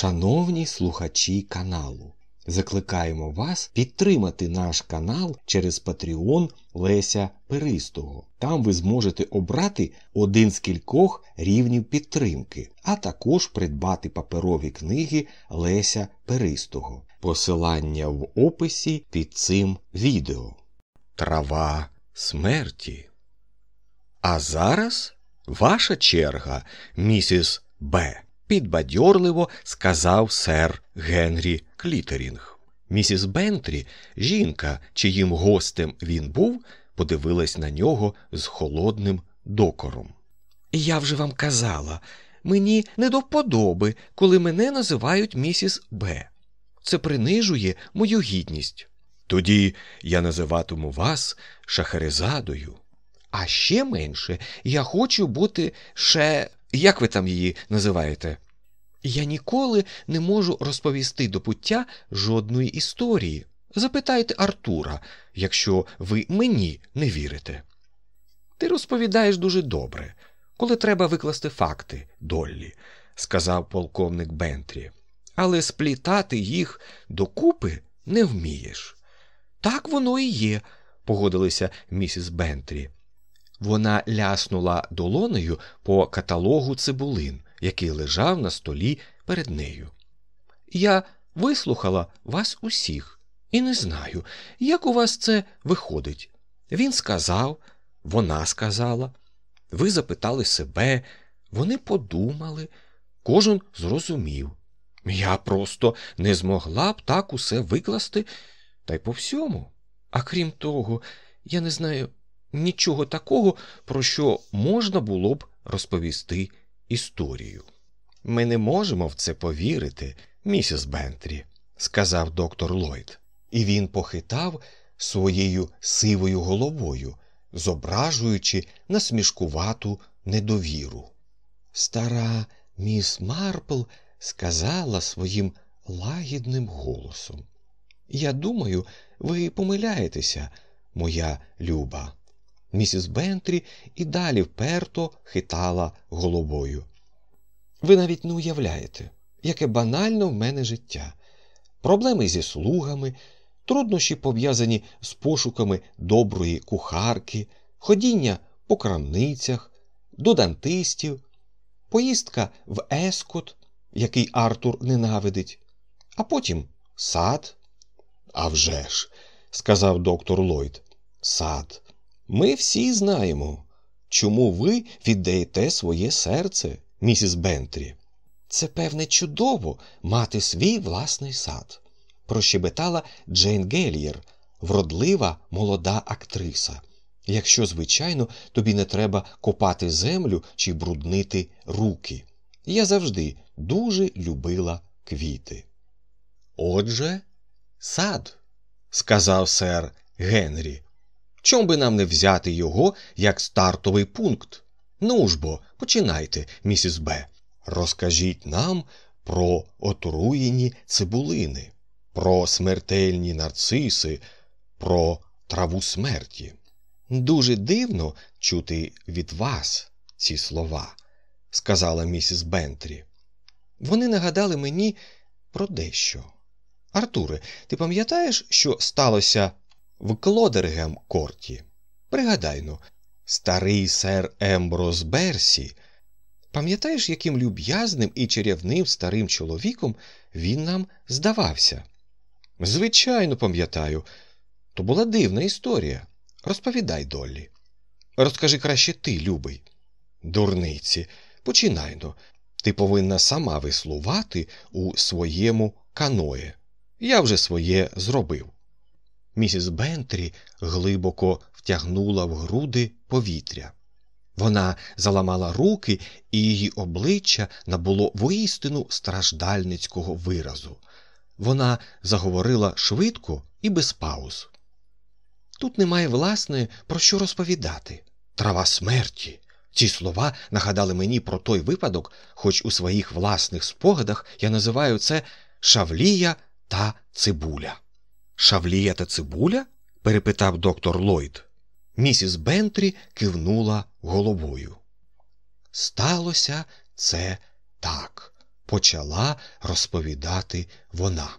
Шановні слухачі каналу, закликаємо вас підтримати наш канал через Patreon Леся Перистого. Там ви зможете обрати один з кількох рівнів підтримки, а також придбати паперові книги Леся Перистого. Посилання в описі під цим відео. Трава смерті. А зараз ваша черга, місіс Б. Підбадьорливо сказав сер Генрі Клітерінг. Місіс Бентрі, жінка, чиїм гостем він був, подивилась на нього з холодним докором. Я вже вам казала, мені не до вподоби, коли мене називають місіс Б. Це принижує мою гідність. Тоді я називатиму вас Шахерезадою. А ще менше я хочу бути ще. Як ви там її називаєте? Я ніколи не можу розповісти до пуття жодної історії. Запитайте Артура, якщо ви мені не вірите. Ти розповідаєш дуже добре, коли треба викласти факти, Доллі, сказав полковник Бентрі, але сплітати їх докупи не вмієш. Так воно і є, погодилася місіс Бентрі. Вона ляснула долонею по каталогу цибулин, який лежав на столі перед нею. Я вислухала вас усіх і не знаю, як у вас це виходить. Він сказав, вона сказала, ви запитали себе, вони подумали, кожен зрозумів. Я просто не змогла б так усе викласти та й по всьому. А крім того, я не знаю нічого такого, про що можна було б розповісти історію. Ми не можемо в це повірити, місіс Бентрі, сказав доктор Ллойд. І він похитав своєю сивою головою, зображуючи насмішкувату недовіру. Стара міс Марпл сказала своїм лагідним голосом. Я думаю, ви помиляєтеся, моя люба. Місіс Бентрі і далі вперто хитала головою. Ви навіть не уявляєте, яке банально в мене життя, проблеми зі слугами, труднощі пов'язані з пошуками доброї кухарки, ходіння по крамницях, до дантистів, поїздка в Ескот, який Артур ненавидить, а потім сад. «А вже ж», – сказав доктор Ллойд, – сад. Ми всі знаємо, чому ви віддаєте своє серце, місіс Бентрі. Це, певне, чудово мати свій власний сад, прощебетала Джейн Гелієр, вродлива молода актриса. Якщо, звичайно, тобі не треба копати землю чи бруднити руки. Я завжди дуже любила квіти. Отже, сад, сказав сер Генрі. Чом би нам не взяти його як стартовий пункт? Ну ж бо, починайте, місіс Б. Розкажіть нам про отруєні цибулини, про смертельні нарциси, про траву смерті. Дуже дивно чути від вас ці слова, сказала місіс Бентрі. Вони нагадали мені про дещо. Артуре, ти пам'ятаєш, що сталося в Клодергем корті? Пригадайно, старий сер Емброс Берсі. Пам'ятаєш, яким люб'язним і чарівним старим чоловіком він нам здавався? Звичайно, пам'ятаю. То була дивна історія. Розповідай, Доллі. Розкажи краще ти, любий. Дурниці, починайно. Ти повинна сама веслувати у своєму каное. Я вже своє зробив. Місіс Бентрі глибоко втягнула в груди повітря. Вона заламала руки, і її обличчя набуло воістину страждальницького виразу. Вона заговорила швидко і без пауз. Тут немає, власне, про що розповідати. Трава смерті. Ці слова нагадали мені про той випадок, хоч у своїх власних спогадах я називаю це шавлія та цибуля. Шавлія та цибуля? перепитав доктор Ллойд. Місіс Бентрі кивнула головою. Сталося це так, почала розповідати вона.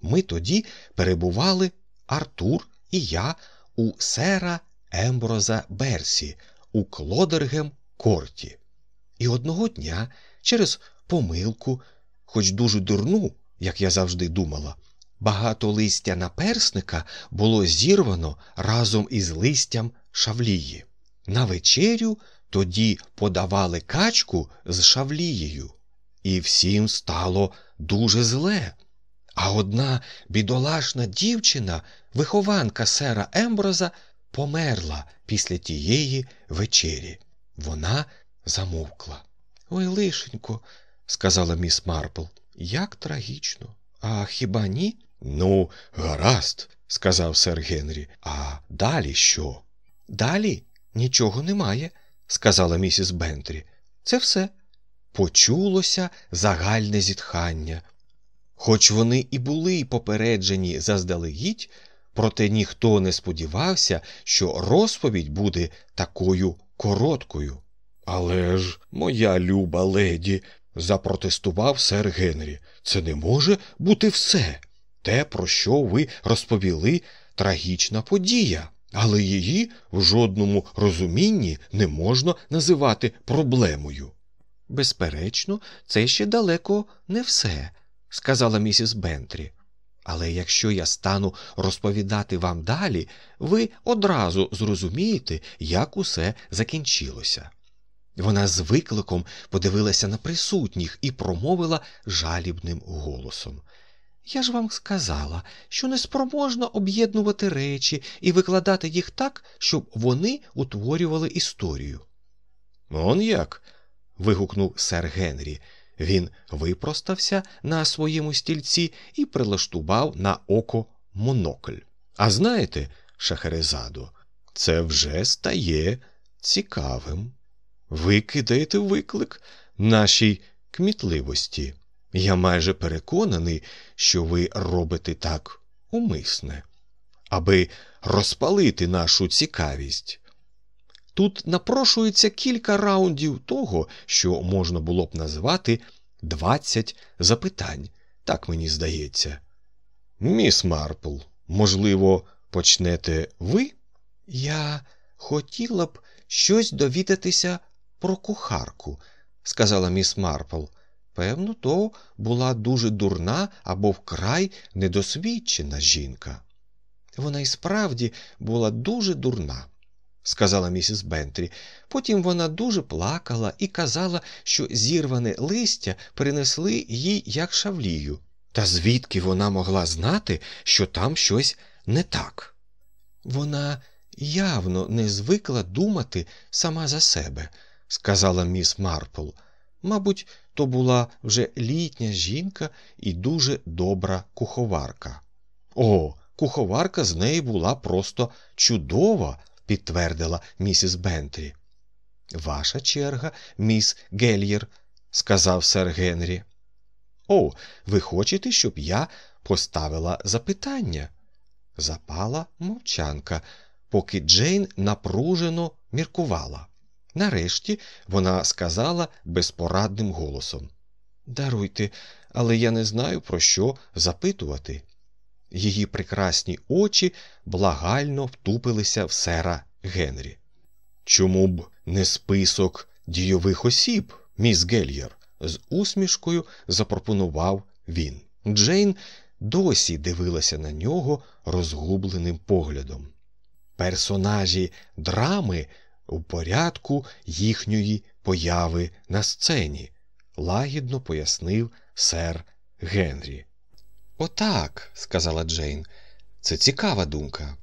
Ми тоді перебували Артур і я у сера Емброза Берсі у Клодергем Корті. І одного дня через помилку, хоч дуже дурну, як я завжди думала, багато листя наперсника було зірвано разом із листям шавлії. На вечерю тоді подавали качку з шавлією, і всім стало дуже зле. А одна бідолашна дівчина, вихованка сера Емброза, померла після тієї вечері. Вона замовкла. Ой, лишенько, сказала міс Марпл, як трагічно. А хіба ні? Ну, гаразд, сказав сер Генрі. А далі що? Далі нічого немає, сказала місіс Бентрі. Це все. Почулося загальне зітхання. Хоч вони і були попереджені заздалегідь, проте ніхто не сподівався, що розповідь буде такою короткою. Але ж, моя люба леді, запротестував сер Генрі, це не може бути все. Те, про що ви розповіли, трагічна подія, але її в жодному розумінні не можна називати проблемою. Безперечно, це ще далеко не все, сказала місіс Бентрі. Але якщо я стану розповідати вам далі, ви одразу зрозумієте, як усе закінчилося. Вона з викликом подивилася на присутніх і промовила жалібним голосом. Я ж вам сказала, що неспроможно об'єднувати речі і викладати їх так, щоб вони утворювали історію. Он як? вигукнув сер Генрі. Він випростався на своєму стільці і прилаштував на око монокль. А знаєте, Шахерезадо, це вже стає цікавим. Ви кидаєте виклик нашій кмітливості. Я майже переконаний, що ви робите так умисне, аби розпалити нашу цікавість. Тут напрошується кілька раундів того, що можна було б назвати двадцять запитань, так мені здається. Міс Марпл, можливо, почнете ви? Я хотіла б щось довідатися про кухарку, сказала міс Марпл. Певно, то була дуже дурна або вкрай недосвідчена жінка. Вона і справді була дуже дурна, сказала місіс Бентрі. Потім вона дуже плакала і казала, що зірване листя принесли їй як шавлію. Та звідки вона могла знати, що там щось не так? Вона явно не звикла думати сама за себе, сказала міс Марпл. Мабуть, то була вже літня жінка і дуже добра куховарка. О, куховарка з неї була просто чудова, підтвердила місіс Бентрі. Ваша черга, міс Гельєр, сказав сер Генрі. О, ви хочете, щоб я поставила запитання? Запала мовчанка, поки Джейн напружено міркувала. Нарешті вона сказала безпорадним голосом Даруйте, але я не знаю, про що запитувати. Її прекрасні очі благально втупилися в сера Генрі. Чому б не список дійових осіб, міс Гельєр? з усмішкою запропонував він. Джейн досі дивилася на нього розгубленим поглядом. Персонажі драми у порядку їхньої появи на сцені, лагідно пояснив сер Генрі. Отак, сказала Джейн, це цікава думка.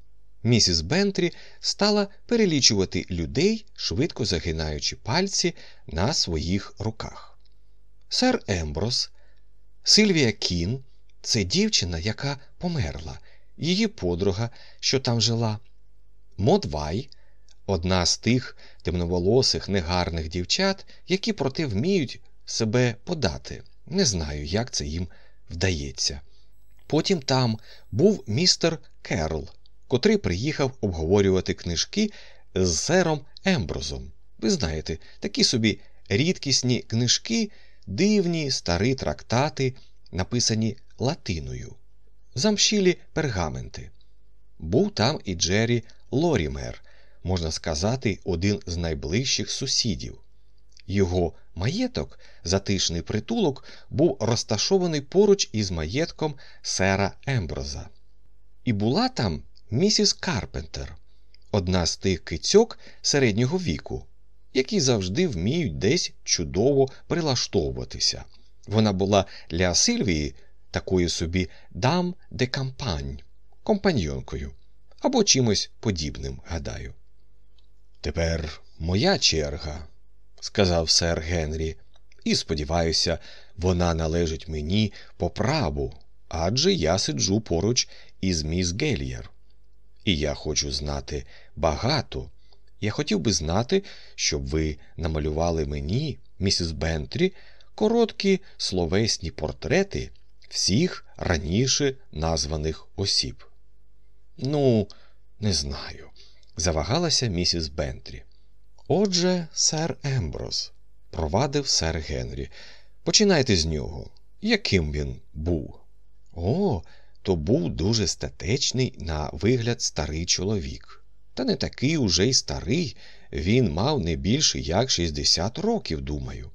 Місіс Бентрі стала перелічувати людей, швидко загинаючи пальці на своїх руках. Сер Емброс, Сильвія Кін це дівчина, яка померла, її подруга, що там жила, Модвай – одна з тих темноволосих, негарних дівчат, які проте вміють себе подати. Не знаю, як це їм вдається. Потім там був містер Керл, котрий приїхав обговорювати книжки з сером Емброзом. Ви знаєте, такі собі рідкісні книжки дивні старі трактати, написані латиною, замшілі пергаменти. Був там і Джері Лорімер, можна сказати, один з найближчих сусідів. Його маєток, затишний притулок, був розташований поруч із маєтком сера Емброза. І була там місіс Карпентер, одна з тих кицьок середнього віку, які завжди вміють десь чудово прилаштовуватися. Вона була для Сильвії такою собі дам де кампань, компаньйонкою або чимось подібним, гадаю. Тепер моя черга, сказав сер Генрі, і сподіваюся, вона належить мені по праву, адже я сиджу поруч із міс Гельєр. І я хочу знати багато. Я хотів би знати, щоб ви намалювали мені, місіс Бентрі, короткі словесні портрети всіх раніше названих осіб. Ну, не знаю, завагалася місіс Бентрі. Отже, сер Емброз, провадив сер Генрі. Починайте з нього. Яким він був? О, то був дуже статечний на вигляд старий чоловік. Та не такий уже й старий, він мав не більше як 60 років, думаю.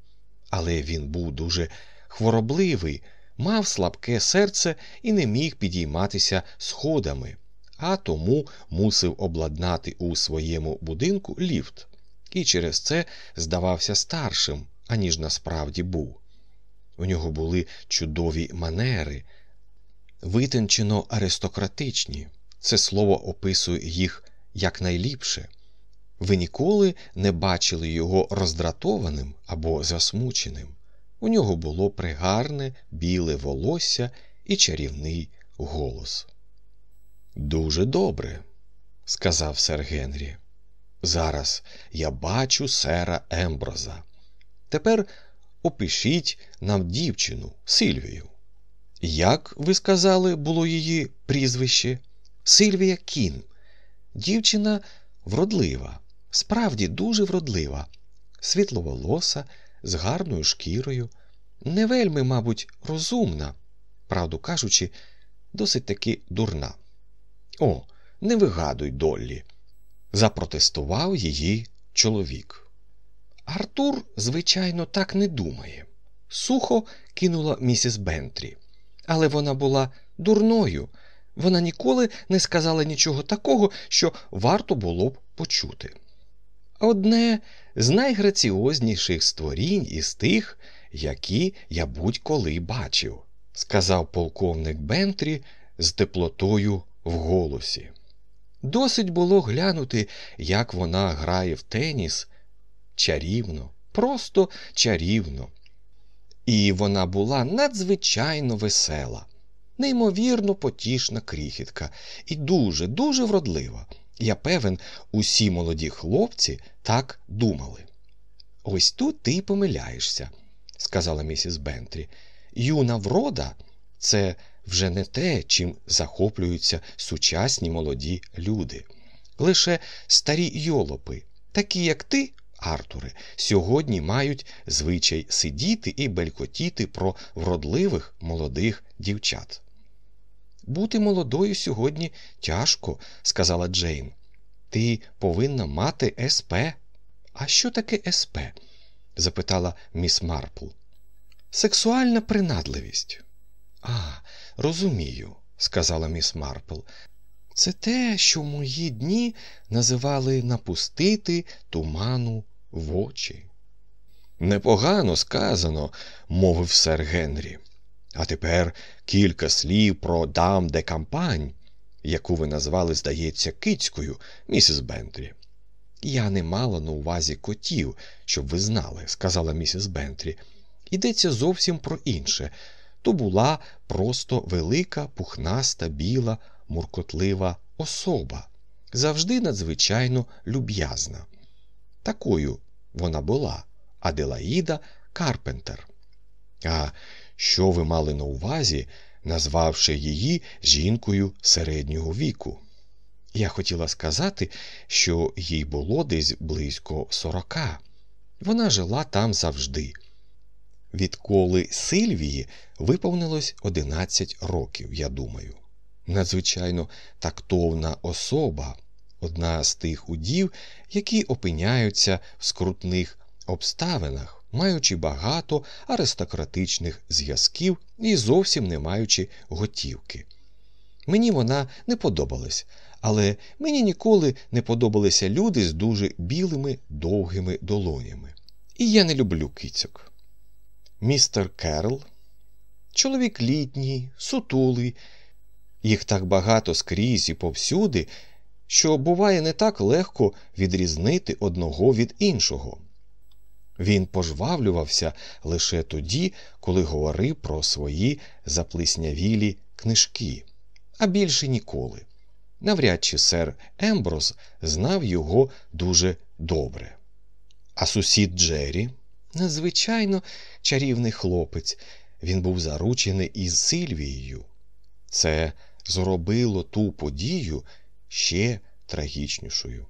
Але він був дуже хворобливий, мав слабке серце і не міг підійматися сходами, а тому мусив обладнати у своєму будинку ліфт, і через це здавався старшим, аніж насправді був. У нього були чудові манери, витончено аристократичні. Це слово описує їх якнайліпше. Ви ніколи не бачили його роздратованим або засмученим. У нього було пригарне біле волосся і чарівний голос. Дуже добре, сказав сер Генрі. Зараз я бачу сера Емброза. Тепер опишіть нам дівчину Сильвію. Як ви сказали, було її прізвище? Сильвія Кін. Дівчина вродлива, справді дуже вродлива, світловолоса, з гарною шкірою, не вельми, мабуть, розумна, правду кажучи, досить таки дурна. О, не вигадуй Доллі, запротестував її чоловік. Артур, звичайно, так не думає. Сухо кинула місіс Бентрі. Але вона була дурною. Вона ніколи не сказала нічого такого, що варто було б почути. Одне з найграціозніших створінь із тих, які я будь-коли бачив, сказав полковник Бентрі з теплотою в голосі. Досить було глянути, як вона грає в теніс чарівно, просто чарівно. І вона була надзвичайно весела, неймовірно потішна крихітка і дуже, дуже вродлива. Я певен, усі молоді хлопці так думали. Ось тут ти й помиляєшся, сказала місіс Бентрі. Юна врода це вже не те, чим захоплюються сучасні молоді люди. Лише старі йолопи, такі як ти, Артуре, сьогодні мають звичай сидіти і белькотіти про вродливих молодих дівчат. Бути молодою сьогодні тяжко, сказала Джейн. Ти повинна мати СП. А що таке СП? запитала міс Марпл. Сексуальна принадливість. Розумію, сказала міс Марпл. Це те, що в мої дні називали напустити туману в очі. Непогано сказано, мовив сер Генрі. А тепер кілька слів про дам де кампань, яку ви назвали, здається, кицькою, місіс Бентрі. Я не мала на увазі котів, щоб ви знали, сказала місіс Бентрі. Йдеться зовсім про інше. То була просто велика, пухнаста, біла, муркотлива особа, завжди надзвичайно люб'язна. Такою вона була Аделаїда Карпентер. А що ви мали на увазі, назвавши її жінкою середнього віку? Я хотіла сказати, що їй було десь близько сорока. Вона жила там завжди. Відколи Сильвії виповнилось 11 років, я думаю. Надзвичайно тактовна особа, одна з тих удів, які опиняються в скрутних обставинах, маючи багато аристократичних зв'язків і зовсім не маючи готівки. Мені вона не подобалась, але мені ніколи не подобалися люди з дуже білими довгими долонями. І я не люблю кицьок. Містер Керл, чоловік літній, сутулий, їх так багато скрізь і повсюди, що буває не так легко відрізнити одного від іншого. Він пожвавлювався лише тоді, коли говорив про свої заплиснявілі книжки, а більше ніколи. Навряд чи сер Емброс знав його дуже добре. А сусід Джері, надзвичайно чарівний хлопець, він був заручений із Сильвією. Це зробило ту подію ще трагічнішою.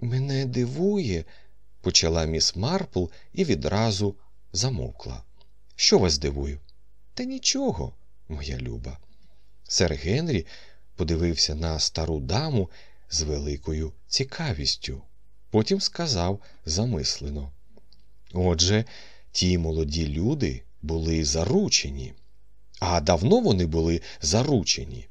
Мене дивує, почала міс Марпл і відразу замовкла. Що вас дивує? Та нічого, моя люба. Сер Генрі подивився на стару даму з великою цікавістю. Потім сказав замислено. Отже, ті молоді люди були заручені. А давно вони були заручені.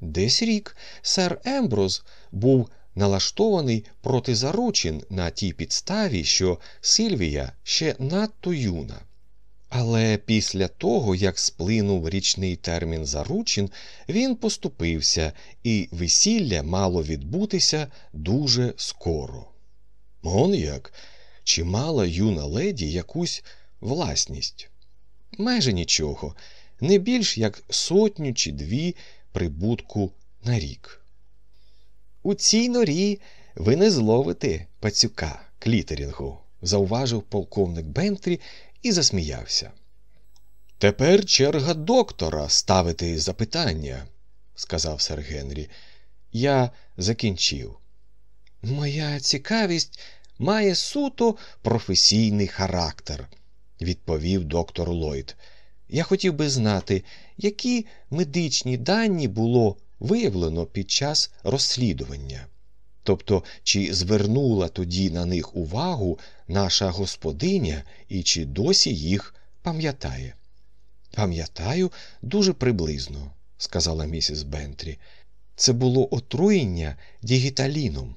Десь рік сер Емброз був налаштований проти заручин на тій підставі, що Сильвія ще надто юна. Але після того, як сплинув річний термін заручин, він поступився, і весілля мало відбутися дуже скоро. Он як, чи мала юна леді якусь власність? Майже нічого, не більш як сотню чи дві прибутку на рік. У цій норі ви не зловите пацюка клітерінгу, зауважив полковник Бентрі і засміявся. Тепер черга доктора ставити запитання, сказав сер Генрі. Я закінчив. Моя цікавість має суто професійний характер, відповів доктор Ллойд. Я хотів би знати, які медичні дані було виявлено під час розслідування. Тобто, чи звернула тоді на них увагу наша господиня і чи досі їх пам'ятає? Пам'ятаю, дуже приблизно, сказала місіс Бентрі. Це було отруєння дігіталіном.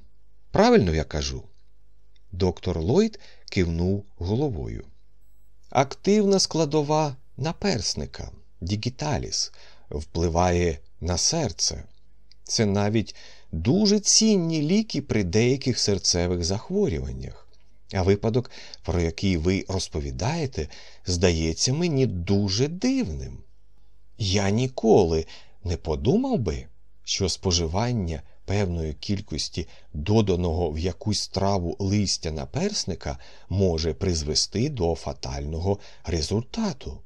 Правильно я кажу? Доктор Ллойд кивнув головою. Активна складова наперсника, дігіталіс, впливає на серце. Це навіть дуже цінні ліки при деяких серцевих захворюваннях. А випадок, про який ви розповідаєте, здається мені дуже дивним. Я ніколи не подумав би, що споживання певної кількості доданого в якусь страву листя наперсника може призвести до фатального результату.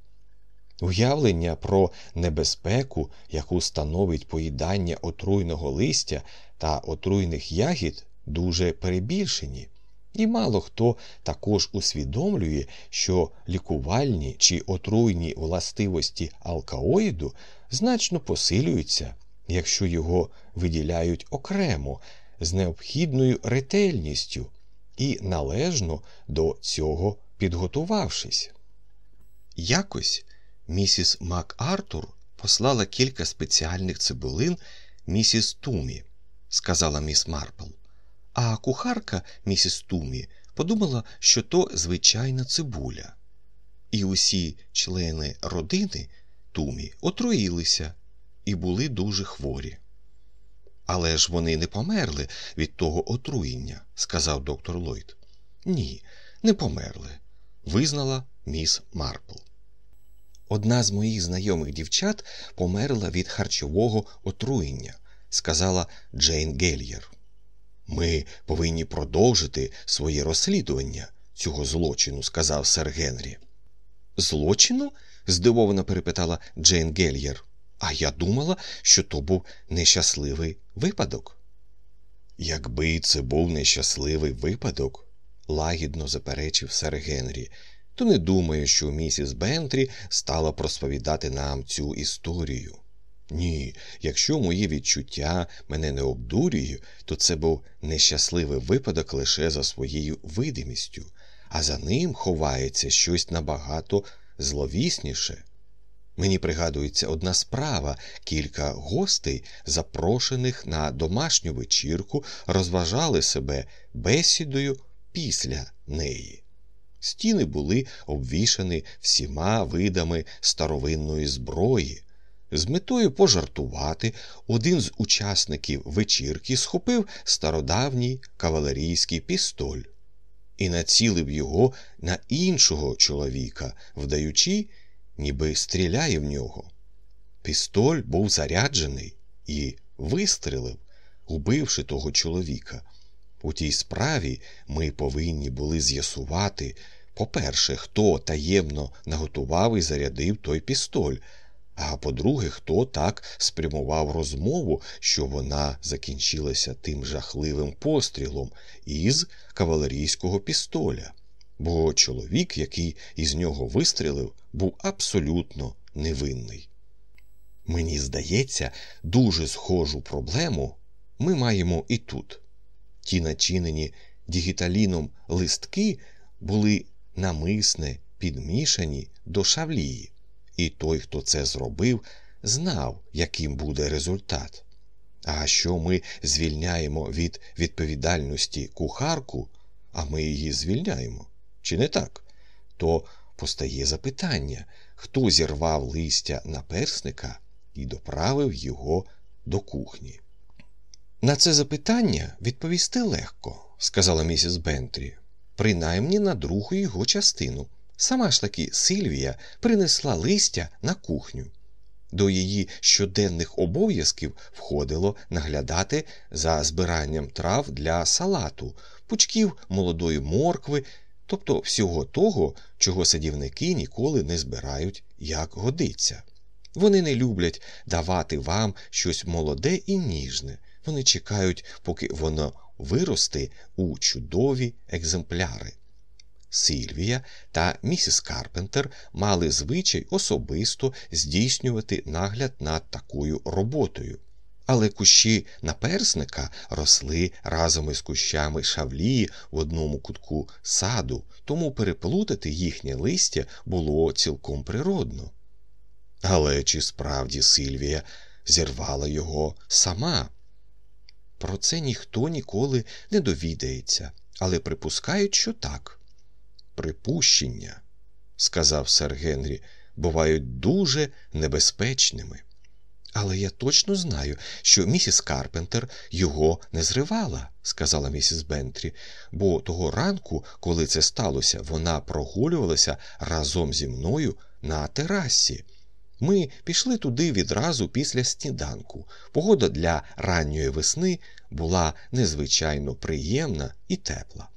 Уявлення про небезпеку, яку становить поїдання отруйного листя та отруйних ягід, дуже перебільшені, і мало хто також усвідомлює, що лікувальні чи отруйні властивості алкаоїду значно посилюються, якщо його виділяють окремо з необхідною ретельністю і належно до цього підготувавшись. Якось місіс МакАртур послала кілька спеціальних цибулин місіс Тумі, сказала міс Марпл. А кухарка місіс Тумі подумала, що то звичайна цибуля. І усі члени родини Тумі отруїлися і були дуже хворі. Але ж вони не померли від того отруєння, сказав доктор Ллойд. Ні, не померли, визнала міс Марпл. Одна з моїх знайомих дівчат померла від харчового отруєння, сказала Джейн Гельєр. Ми повинні продовжити своє розслідування цього злочину, сказав сер Генрі. Злочину? здивовано перепитала Джейн Гельєр. А я думала, що то був нещасливий випадок. Якби це був нещасливий випадок, лагідно заперечив сер Генрі, то не думаю, що місіс Бентрі стала просповідати нам цю історію. Ні, якщо мої відчуття мене не обдурює, то це був нещасливий випадок лише за своєю видимістю, а за ним ховається щось набагато зловісніше. Мені пригадується одна справа, кілька гостей, запрошених на домашню вечірку, розважали себе бесідою після неї. Стіни були обвішані всіма видами старовинної зброї. З метою пожартувати, один з учасників вечірки схопив стародавній кавалерійський пістоль і націлив його на іншого чоловіка, вдаючи, ніби стріляє в нього. Пістоль був заряджений і вистрелив, убивши того чоловіка. У тій справі ми повинні були з'ясувати, по-перше, хто таємно наготував і зарядив той пістоль. А по-друге, хто так спрямував розмову, що вона закінчилася тим жахливим пострілом із кавалерійського пістоля, бо чоловік, який із нього вистрілив, був абсолютно невинний. Мені здається, дуже схожу проблему ми маємо і тут. Ті начинені дігіталіном листки були намисне підмішані до шавлії і той, хто це зробив, знав, яким буде результат. А що ми звільняємо від відповідальності кухарку, а ми її звільняємо, чи не так? То постає запитання, хто зірвав листя наперсника і доправив його до кухні. На це запитання відповісти легко, сказала місіс Бентрі, принаймні на другу його частину. Сама ж таки Сильвія принесла листя на кухню. До її щоденних обов'язків входило наглядати за збиранням трав для салату, пучків молодої моркви, тобто всього того, чого садівники ніколи не збирають, як годиться. Вони не люблять давати вам щось молоде і ніжне. Вони чекають, поки воно виросте у чудові екземпляри. Сильвія та місіс Карпентер мали звичай особисто здійснювати нагляд над такою роботою. Але кущі наперсника росли разом із кущами шавлії в одному кутку саду, тому переплутати їхнє листя було цілком природно. Але чи справді Сильвія зірвала його сама? Про це ніхто ніколи не довідається, але припускають, що так. Припущення, сказав сер Генрі, бувають дуже небезпечними. Але я точно знаю, що місіс Карпентер його не зривала, сказала місіс Бентрі, бо того ранку, коли це сталося, вона прогулювалася разом зі мною на терасі. Ми пішли туди відразу після сніданку. Погода для ранньої весни була незвичайно приємна і тепла.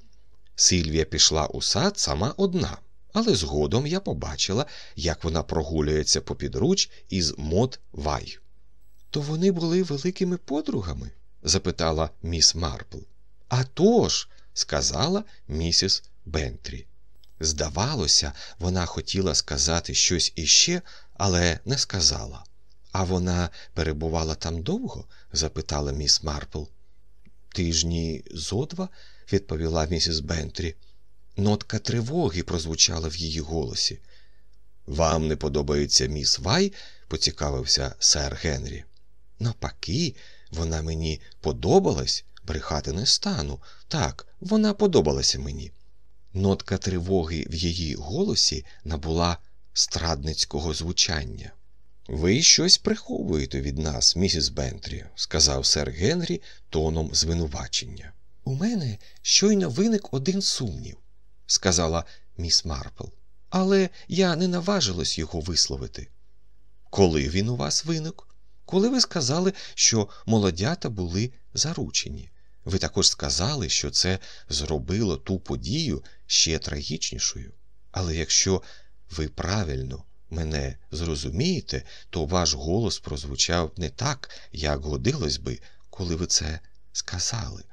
Сильвія пішла у сад сама одна, але згодом я побачила, як вона прогулюється попідруч із Мод Вай. То вони були великими подругами? запитала міс Марпл. «А тож», – сказала місіс Бентрі. Здавалося, вона хотіла сказати щось іще, але не сказала. А вона перебувала там довго? запитала міс Марпл. Тижні зо два, відповіла місіс Бентрі. Нотка тривоги прозвучала в її голосі. Вам не подобається міс Вай? поцікавився сер Генрі. Навпаки, вона мені подобалась, брехати не стану. Так, вона подобалася мені. Нотка тривоги в її голосі набула страдницького звучання. Ви щось приховуєте від нас, місіс Бентрі, сказав сер Генрі тоном звинувачення. У мене щойно виник один сумнів, сказала міс Марпл, але я не наважилась його висловити. Коли він у вас виник? Коли ви сказали, що молодята були заручені. Ви також сказали, що це зробило ту подію ще трагічнішою. Але якщо ви правильно мене зрозумієте, то ваш голос прозвучав не так, як годилось би, коли ви це сказали.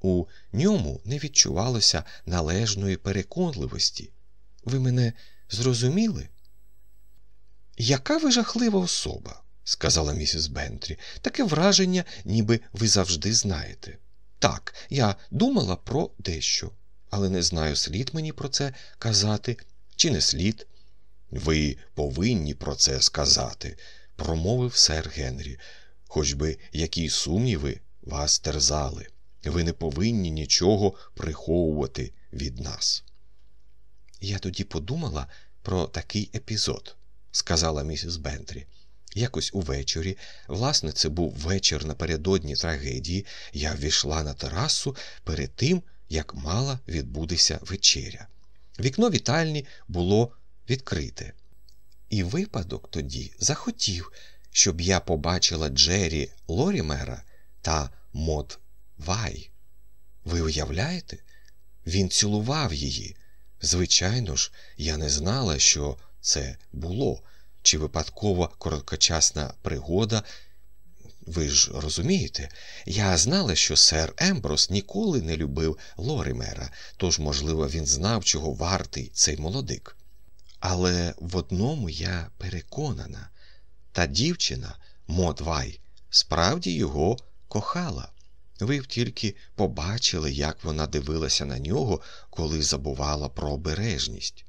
У ньому не відчувалося належної переконливості. Ви мене зрозуміли? Яка ви жахлива особа, сказала місіс Бентрі. Таке враження, ніби ви завжди знаєте. Так, я думала про дещо, але не знаю, слід мені про це казати чи не слід. Ви повинні про це сказати, промовив сер Генрі, хоч би які сумніви вас терзали. Ви не повинні нічого приховувати від нас. Я тоді подумала про такий епізод, сказала місіс Бентрі. Якось увечері, власне, це був вечір напередодні трагедії, я ввійшла на терасу перед тим, як мала відбутися вечеря. Вікно вітальні було відкрите. І випадок тоді захотів, щоб я побачила Джері Лорімера та Мот Вай. Ви уявляєте? Він цілував її. Звичайно ж, я не знала, що це було, чи випадкова короткочасна пригода. Ви ж розумієте, я знала, що сер Емброс ніколи не любив Лорімера, тож, можливо, він знав, чого вартий цей молодик. Але в одному я переконана та дівчина, Модвай, справді його кохала. Ви тільки побачили, як вона дивилася на нього, коли забувала про обережність.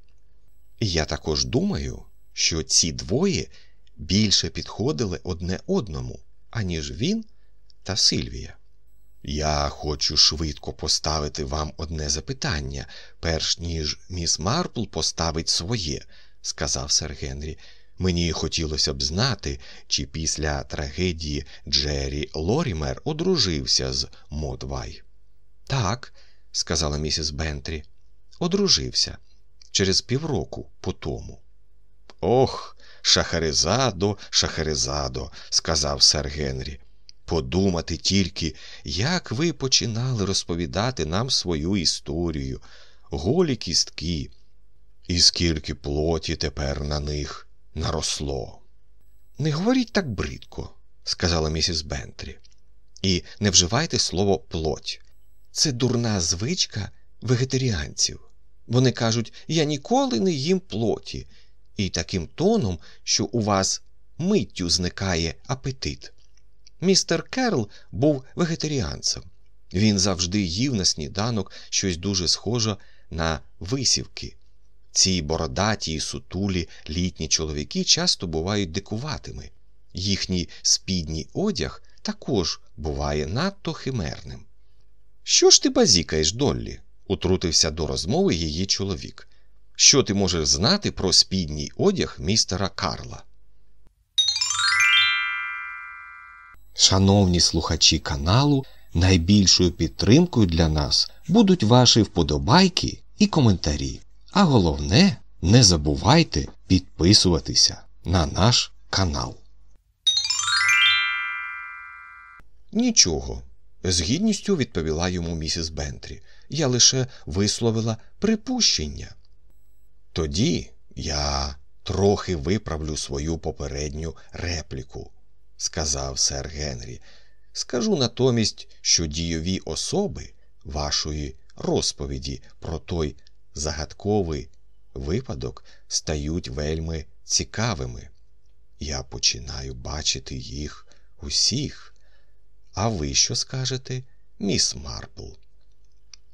І я також думаю, що ці двоє більше підходили одне одному, аніж він та Сильвія. Я хочу швидко поставити вам одне запитання, перш ніж міс Марпл поставить своє, сказав сер Генрі. Мені хотілося б знати, чи після трагедії Джері Лорімер одружився з Модвай. Так, сказала місіс Бентрі, одружився через півроку по тому. Ох, шахерезадо, шахерезадо, сказав сер Генрі. Подумати тільки, як ви починали розповідати нам свою історію, голі кістки, і скільки плоті тепер на них наросло. Не говоріть так бридко, сказала місіс Бентрі, і не вживайте слово плоть. Це дурна звичка вегетаріанців. Вони кажуть, я ніколи не їм плоті, і таким тоном, що у вас миттю зникає апетит. Містер Керл був вегетаріанцем. Він завжди їв на сніданок щось дуже схоже на висівки. Ці бородаті і сутулі літні чоловіки часто бувають дикуватими. Їхній спідній одяг також буває надто химерним. Що ж ти базікаєш, Доллі? утрутився до розмови її чоловік. Що ти можеш знати про спідній одяг містера Карла? Шановні слухачі каналу, найбільшою підтримкою для нас будуть ваші вподобайки і коментарі. А головне, не забувайте підписуватися на наш канал. Нічого, з гідністю відповіла йому місіс Бентрі. Я лише висловила припущення. Тоді я трохи виправлю свою попередню репліку, сказав сер Генрі. Скажу натомість, що дійові особи вашої розповіді про той загадковий випадок стають вельми цікавими. Я починаю бачити їх усіх. А ви що скажете, міс Марпл?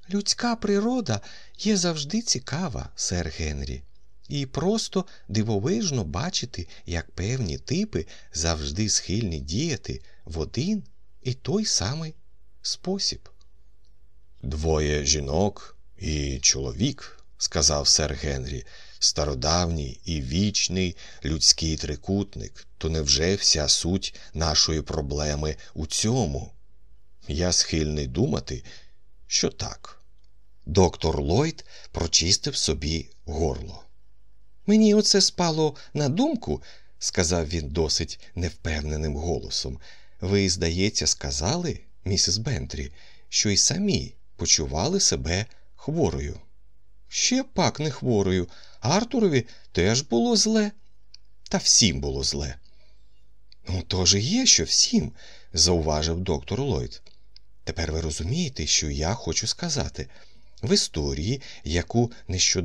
Людська природа є завжди цікава, сер Генрі, і просто дивовижно бачити, як певні типи завжди схильні діяти в один і той самий спосіб. Двоє жінок і чоловік, сказав сер Генрі, стародавній і вічний людський трикутник, то невже вся суть нашої проблеми у цьому? Я схильний думати, що так. Доктор Ллойд прочистив собі горло. Мені оце спало на думку, сказав він досить невпевненим голосом. Ви, здається, сказали, місіс Бентрі, що й самі почували себе хворою. Ще пак не хворою. Артурові теж було зле, та всім було зле. Ну, то ж є, що всім, зауважив доктор Ллойд. Тепер ви розумієте, що я хочу сказати. В історії, яку нещодавно